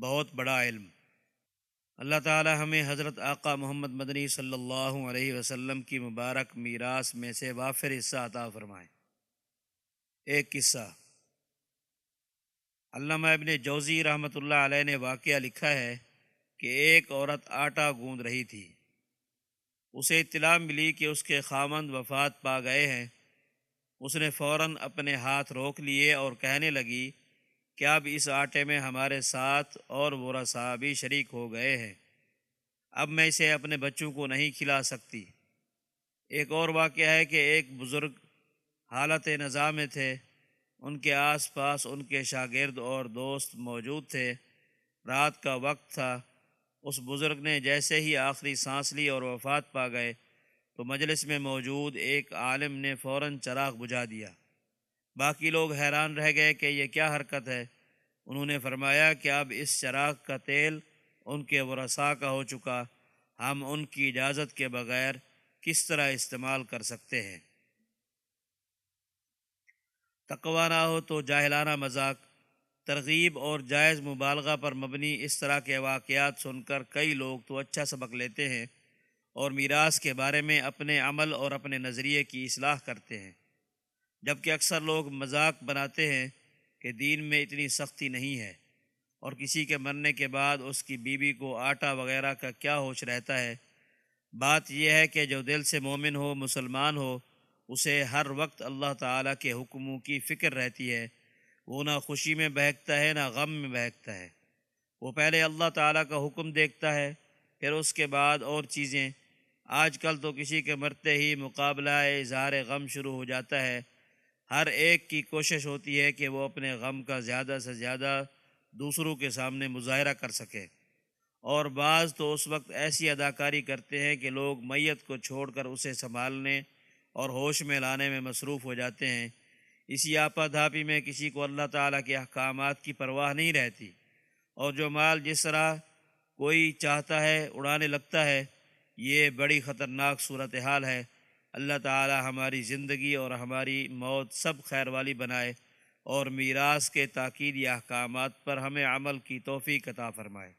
بہت بڑا علم۔ اللہ تعالی ہمیں حضرت آقا محمد مدنی صلی اللہ علیہ وسلم کی مبارک میراث میں سے وافر حصہ عطا فرمائے۔ ایک قصہ۔ علامہ ابن جوزی رحمۃ اللہ علیہ نے واقعہ لکھا ہے کہ ایک عورت آٹا گوند رہی تھی۔ اسے اطلاع ملی کہ اس کے خامند وفات پا گئے ہیں۔ اس نے فوراً اپنے ہاتھ روک لیے اور کہنے لگی کہ اب اس آٹے میں ہمارے ساتھ اور وہ بھی شریک ہو گئے ہیں؟ اب میں اسے اپنے بچوں کو نہیں کھلا سکتی۔ ایک اور واقعہ ہے کہ ایک بزرگ حالت نظام میں تھے۔ ان کے آس پاس ان کے شاگرد اور دوست موجود تھے۔ رات کا وقت تھا۔ اس بزرگ نے جیسے ہی آخری سانس لی اور وفات پا گئے تو مجلس میں موجود ایک عالم نے فوراً چراغ بجھا دیا۔ باقی لوگ حیران رہ گئے کہ یہ کیا حرکت ہے۔ انہوں نے فرمایا کہ اب اس چراغ کا تیل ان کے ورثاء کا ہو چکا۔ ہم ان کی اجازت کے بغیر کس طرح استعمال کر سکتے ہیں۔ تقوا نہ ہو تو جاہلانہ مذاق۔ ترغیب اور جائز مبالغہ پر مبنی اس طرح کے واقعات سن کر کئی لوگ تو اچھا سبق لیتے ہیں اور میراث کے بارے میں اپنے عمل اور اپنے نظریے کی اصلاح کرتے ہیں۔ جبکہ اکثر لوگ مذاق بناتے ہیں کہ دین میں اتنی سختی نہیں ہے اور کسی کے مرنے کے بعد اس کی بیوی کو آٹا وغیرہ کا کیا ہوش رہتا ہے۔ بات یہ ہے کہ جو دل سے مومن ہو، مسلمان ہو، اسے ہر وقت اللہ تعالیٰ کے حکموں کی فکر رہتی ہے۔ وہ نہ خوشی میں بہکتا ہے، نہ غم میں بہکتا ہے۔ وہ پہلے اللہ تعالیٰ کا حکم دیکھتا ہے، پھر اس کے بعد اور چیزیں۔ آج کل تو کسی کے مرتے ہی مقابلہ، اظہار غم شروع ہو جاتا ہے۔ ہر ایک کی کوشش ہوتی ہے کہ وہ اپنے غم کا زیادہ سے زیادہ دوسروں کے سامنے مظاہرہ کر سکے۔ اور بعض تو اس وقت ایسی اداکاری کرتے ہیں کہ لوگ میت کو چھوڑ کر اسے سنبھالنے اور ہوش میں لانے میں مصروف ہو جاتے ہیں۔ اسی آپا دھاپی میں کسی کو اللہ تعالیٰ کے احکامات کی پرواہ نہیں رہتی۔ اور جو مال جس طرح کوئی چاہتا ہے، اڑانے لگتا ہے، یہ بڑی خطرناک صورتحال ہے۔ اللہ تعالی ہماری زندگی اور ہماری موت سب خیر والی بنائے اور میراث کے تاکید احکامات پر ہمیں عمل کی توفیق عطا فرمائے۔